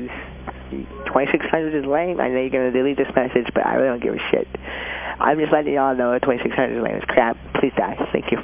because 2600 is lame. I know you're going to delete this message, but I really don't give a shit. I'm just letting y'all know 2600 is lame. It's crap. Please die. Thank you.